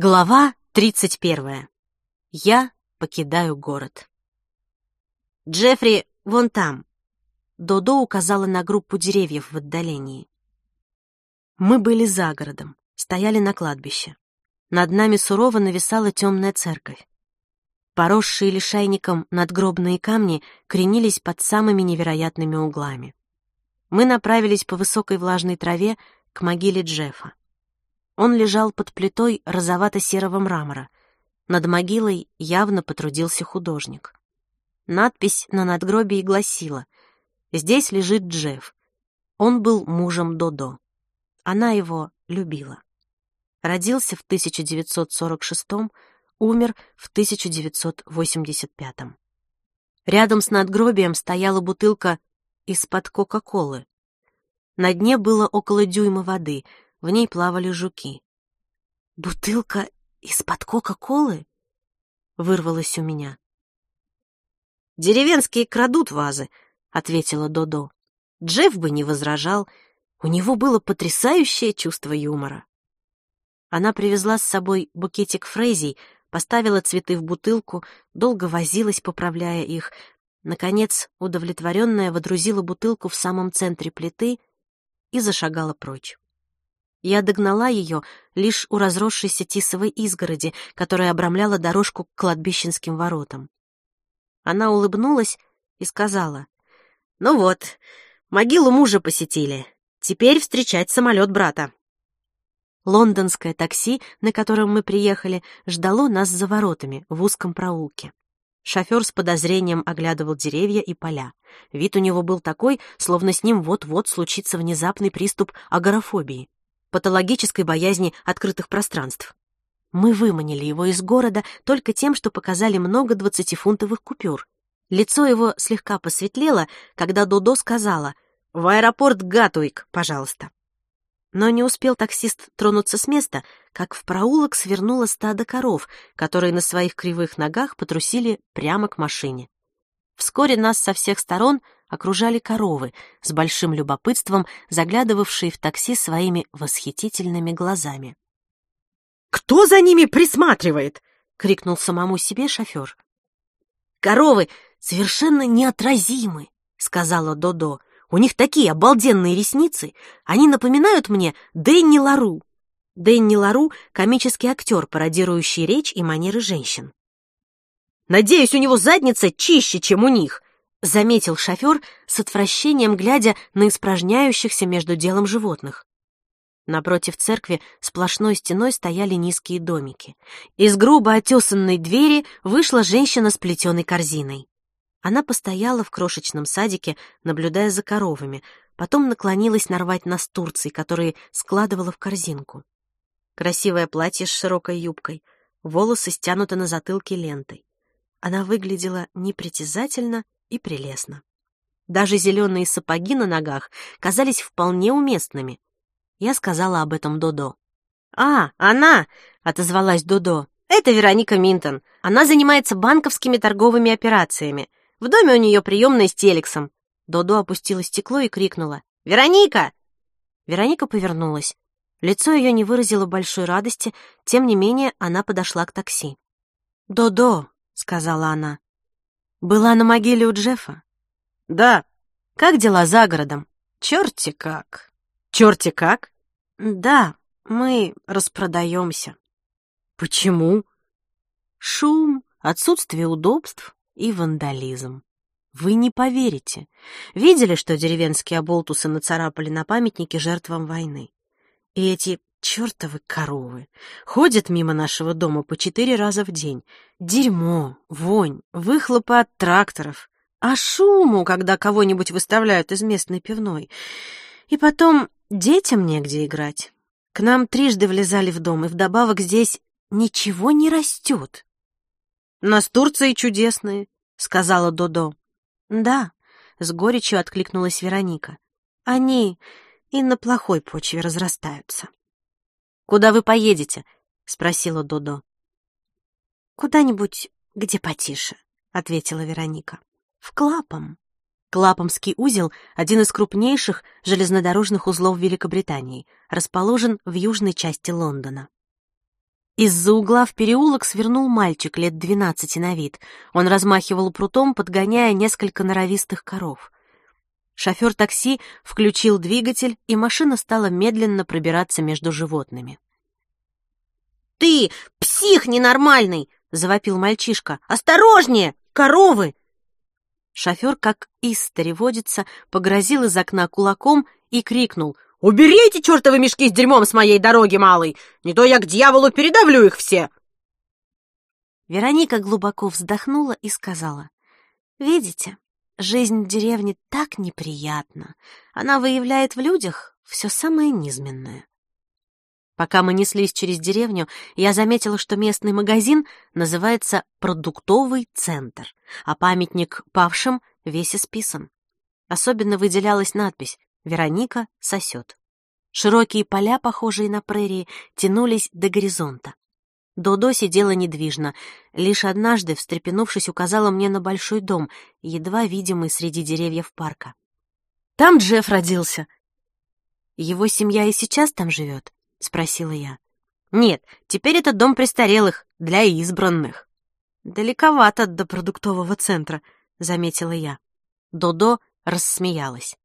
Глава 31. Я покидаю город. «Джеффри, вон там!» Додо указала на группу деревьев в отдалении. Мы были за городом, стояли на кладбище. Над нами сурово нависала темная церковь. Поросшие лишайником надгробные камни кренились под самыми невероятными углами. Мы направились по высокой влажной траве к могиле Джеффа. Он лежал под плитой розовато-серого мрамора. Над могилой явно потрудился художник. Надпись на надгробии гласила «Здесь лежит Джефф. Он был мужем Додо. Она его любила. Родился в 1946 умер в 1985 Рядом с надгробием стояла бутылка из-под Кока-Колы. На дне было около дюйма воды — в ней плавали жуки. «Бутылка из-под Кока-Колы?» — вырвалась у меня. «Деревенские крадут вазы», — ответила Додо. Джефф бы не возражал. У него было потрясающее чувство юмора. Она привезла с собой букетик фрезий, поставила цветы в бутылку, долго возилась, поправляя их. Наконец, удовлетворенная, водрузила бутылку в самом центре плиты и зашагала прочь. Я догнала ее лишь у разросшейся тисовой изгороди, которая обрамляла дорожку к кладбищенским воротам. Она улыбнулась и сказала, «Ну вот, могилу мужа посетили. Теперь встречать самолет брата». Лондонское такси, на котором мы приехали, ждало нас за воротами в узком проулке. Шофер с подозрением оглядывал деревья и поля. Вид у него был такой, словно с ним вот-вот случится внезапный приступ агорафобии патологической боязни открытых пространств. Мы выманили его из города только тем, что показали много двадцатифунтовых купюр. Лицо его слегка посветлело, когда Дудо сказала «В аэропорт Гатуик, пожалуйста». Но не успел таксист тронуться с места, как в проулок свернуло стадо коров, которые на своих кривых ногах потрусили прямо к машине. Вскоре нас со всех сторон окружали коровы, с большим любопытством заглядывавшие в такси своими восхитительными глазами. «Кто за ними присматривает?» — крикнул самому себе шофер. «Коровы совершенно неотразимы», — сказала Додо. «У них такие обалденные ресницы. Они напоминают мне Дэнни Лару». Дэнни Лару — комический актер, пародирующий речь и манеры женщин. Надеюсь, у него задница чище, чем у них», — заметил шофер с отвращением, глядя на испражняющихся между делом животных. Напротив церкви сплошной стеной стояли низкие домики. Из грубо отесанной двери вышла женщина с плетеной корзиной. Она постояла в крошечном садике, наблюдая за коровами, потом наклонилась нарвать настурций, которые складывала в корзинку. Красивое платье с широкой юбкой, волосы стянуты на затылке лентой. Она выглядела непритязательно и прелестно. Даже зеленые сапоги на ногах казались вполне уместными. Я сказала об этом Додо. «А, она!» — отозвалась Додо. «Это Вероника Минтон. Она занимается банковскими торговыми операциями. В доме у нее приемная с телексом». Додо опустила стекло и крикнула. «Вероника!» Вероника повернулась. Лицо ее не выразило большой радости, тем не менее она подошла к такси. «Додо!» — сказала она. «Была на могиле у Джеффа?» «Да». «Как дела за городом?» «Черти как». «Черти как?» «Да, мы распродаемся». «Почему?» «Шум, отсутствие удобств и вандализм». Вы не поверите. Видели, что деревенские оболтусы нацарапали на памятнике жертвам войны? И эти Чёртовы коровы. Ходят мимо нашего дома по четыре раза в день. Дерьмо, вонь, выхлопы от тракторов. А шуму, когда кого-нибудь выставляют из местной пивной. И потом детям негде играть. К нам трижды влезали в дом, и вдобавок здесь ничего не растет. «Настурции чудесные», — сказала Додо. «Да», — с горечью откликнулась Вероника. «Они и на плохой почве разрастаются». «Куда вы поедете?» — спросила Додо. «Куда-нибудь, где потише», — ответила Вероника. «В Клапом». Клапомский узел — один из крупнейших железнодорожных узлов Великобритании, расположен в южной части Лондона. Из-за угла в переулок свернул мальчик лет двенадцати на вид. Он размахивал прутом, подгоняя несколько норовистых коров. Шофер такси включил двигатель, и машина стала медленно пробираться между животными. «Ты псих ненормальный!» — завопил мальчишка. «Осторожнее! Коровы!» Шофер, как истори водится, погрозил из окна кулаком и крикнул — Уберите чертовы мешки с дерьмом с моей дороги, малый! Не то я к дьяволу передавлю их все!» Вероника глубоко вздохнула и сказала, «Видите, жизнь в деревне так неприятна. Она выявляет в людях все самое низменное». Пока мы неслись через деревню, я заметила, что местный магазин называется «Продуктовый центр», а памятник павшим весь исписан. Особенно выделялась надпись Вероника сосет. Широкие поля, похожие на прерии, тянулись до горизонта. Додо сидела недвижно. Лишь однажды, встрепенувшись, указала мне на большой дом, едва видимый среди деревьев парка. «Там Джефф родился». «Его семья и сейчас там живет?» — спросила я. «Нет, теперь это дом престарелых, для избранных». «Далековато до продуктового центра», — заметила я. Додо рассмеялась.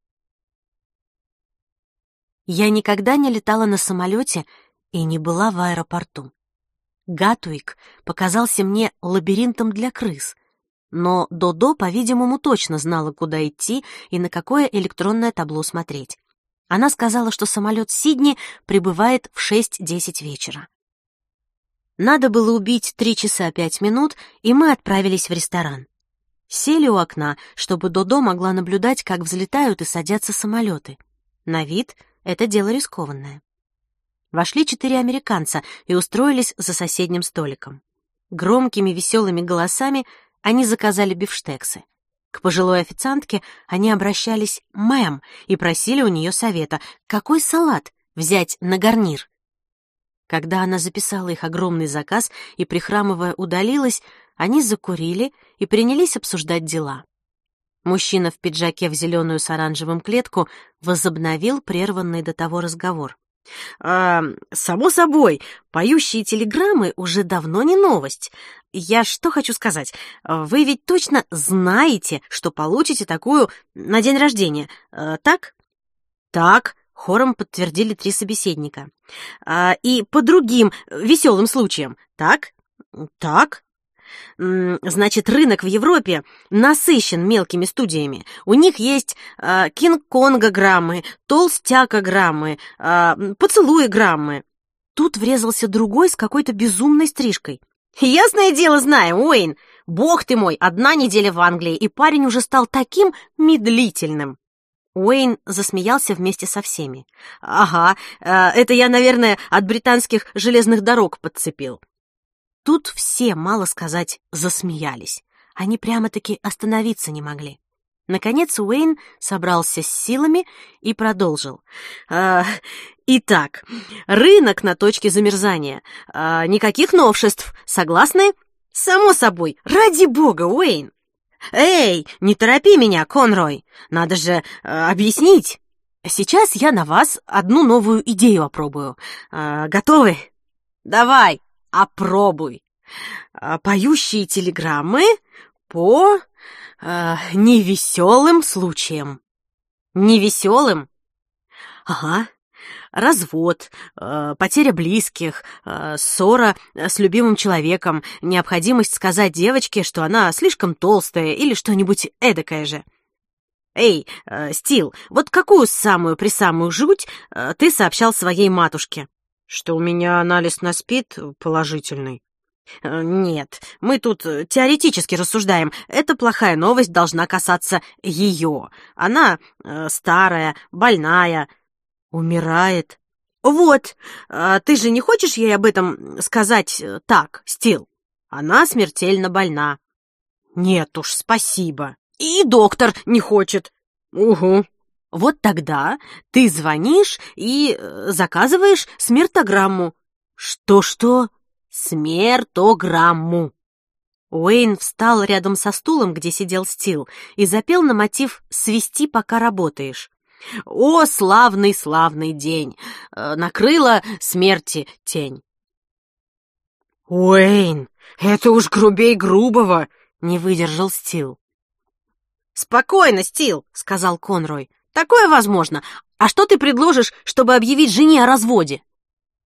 Я никогда не летала на самолете и не была в аэропорту. Гатуик показался мне лабиринтом для крыс, но Додо, по-видимому, точно знала, куда идти и на какое электронное табло смотреть. Она сказала, что самолет Сидни прибывает в 6-10 вечера. Надо было убить 3 часа 5 минут, и мы отправились в ресторан. Сели у окна, чтобы Додо могла наблюдать, как взлетают и садятся самолеты. На вид это дело рискованное. Вошли четыре американца и устроились за соседним столиком. Громкими веселыми голосами они заказали бифштексы. К пожилой официантке они обращались «мэм» и просили у нее совета, какой салат взять на гарнир. Когда она записала их огромный заказ и, прихрамывая, удалилась, они закурили и принялись обсуждать дела. Мужчина в пиджаке в зеленую с оранжевым клетку возобновил прерванный до того разговор. «А, «Само собой, поющие телеграммы уже давно не новость. Я что хочу сказать, вы ведь точно знаете, что получите такую на день рождения, э, так?» «Так», — хором подтвердили три собеседника. А, «И по другим веселым случаям, так?» «Так», Значит, рынок в Европе насыщен мелкими студиями. У них есть э, кинг-конго-граммы, толстяка-граммы, э, поцелуи-граммы. Тут врезался другой с какой-то безумной стрижкой. «Ясное дело знаю, Уэйн! Бог ты мой, одна неделя в Англии, и парень уже стал таким медлительным!» Уэйн засмеялся вместе со всеми. «Ага, э, это я, наверное, от британских железных дорог подцепил. Тут все, мало сказать, засмеялись. Они прямо-таки остановиться не могли. Наконец Уэйн собрался с силами и продолжил. «А, «Итак, рынок на точке замерзания. А, никаких новшеств. Согласны?» «Само собой. Ради бога, Уэйн!» «Эй, не торопи меня, Конрой. Надо же а, объяснить. Сейчас я на вас одну новую идею опробую. А, готовы?» «Давай!» Опробуй. А, поющие телеграммы по э, невеселым случаям. Невеселым? Ага. Развод, э, потеря близких, э, ссора с любимым человеком, необходимость сказать девочке, что она слишком толстая или что-нибудь эдакое же. Эй, э, Стил, вот какую самую-присамую жуть э, ты сообщал своей матушке? Что у меня анализ на СПИД положительный. Э, нет, мы тут э, теоретически рассуждаем. Эта плохая новость должна касаться ее. Она э, старая, больная, умирает. Вот, э, ты же не хочешь ей об этом сказать э, так, Стил? Она смертельно больна. Нет уж, спасибо. И доктор не хочет. Угу. Вот тогда ты звонишь и э, заказываешь смертограмму. Что-что? Смертограмму. Уэйн встал рядом со стулом, где сидел Стил, и запел на мотив «Свисти, пока работаешь». «О, славный, славный день! Э, накрыла смерти тень!» «Уэйн, это уж грубей грубого!» — не выдержал Стил. «Спокойно, Стил», — сказал Конрой. «Такое возможно. А что ты предложишь, чтобы объявить жене о разводе?»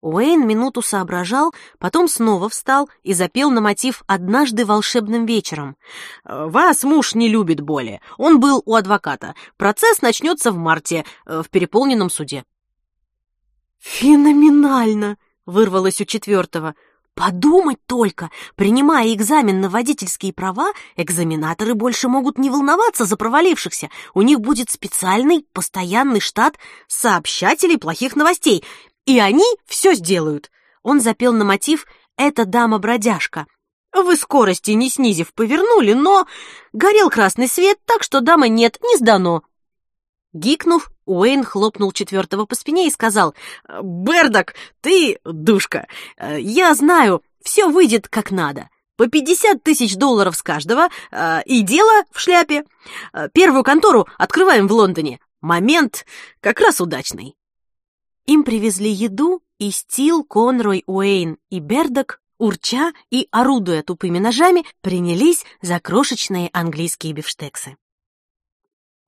Уэйн минуту соображал, потом снова встал и запел на мотив «Однажды волшебным вечером». «Вас муж не любит более. Он был у адвоката. Процесс начнется в марте э, в переполненном суде». «Феноменально!» — вырвалось у четвертого. Подумать только, принимая экзамен на водительские права, экзаменаторы больше могут не волноваться за провалившихся. У них будет специальный постоянный штат сообщателей плохих новостей, и они все сделают. Он запел на мотив «Эта дама-бродяжка». Вы скорости не снизив повернули, но горел красный свет, так что дама нет, не сдано. Гикнув, Уэйн хлопнул четвертого по спине и сказал, «Бердок, ты душка. Я знаю, все выйдет как надо. По пятьдесят тысяч долларов с каждого, и дело в шляпе. Первую контору открываем в Лондоне. Момент как раз удачный». Им привезли еду, и Стил, Конрой, Уэйн и Бердок, урча и орудуя тупыми ножами, принялись за крошечные английские бифштексы.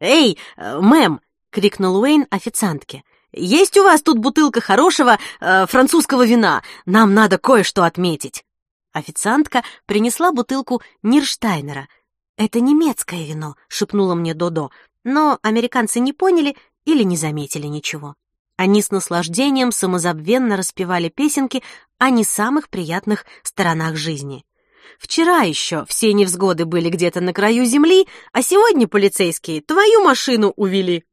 «Эй, э, мэм!» — крикнул Уэйн официантке. «Есть у вас тут бутылка хорошего э, французского вина? Нам надо кое-что отметить». Официантка принесла бутылку Нирштайнера. «Это немецкое вино», — шепнула мне Додо, но американцы не поняли или не заметили ничего. Они с наслаждением самозабвенно распевали песенки о не самых приятных сторонах жизни. Вчера еще все невзгоды были где-то на краю земли, а сегодня полицейские твою машину увели.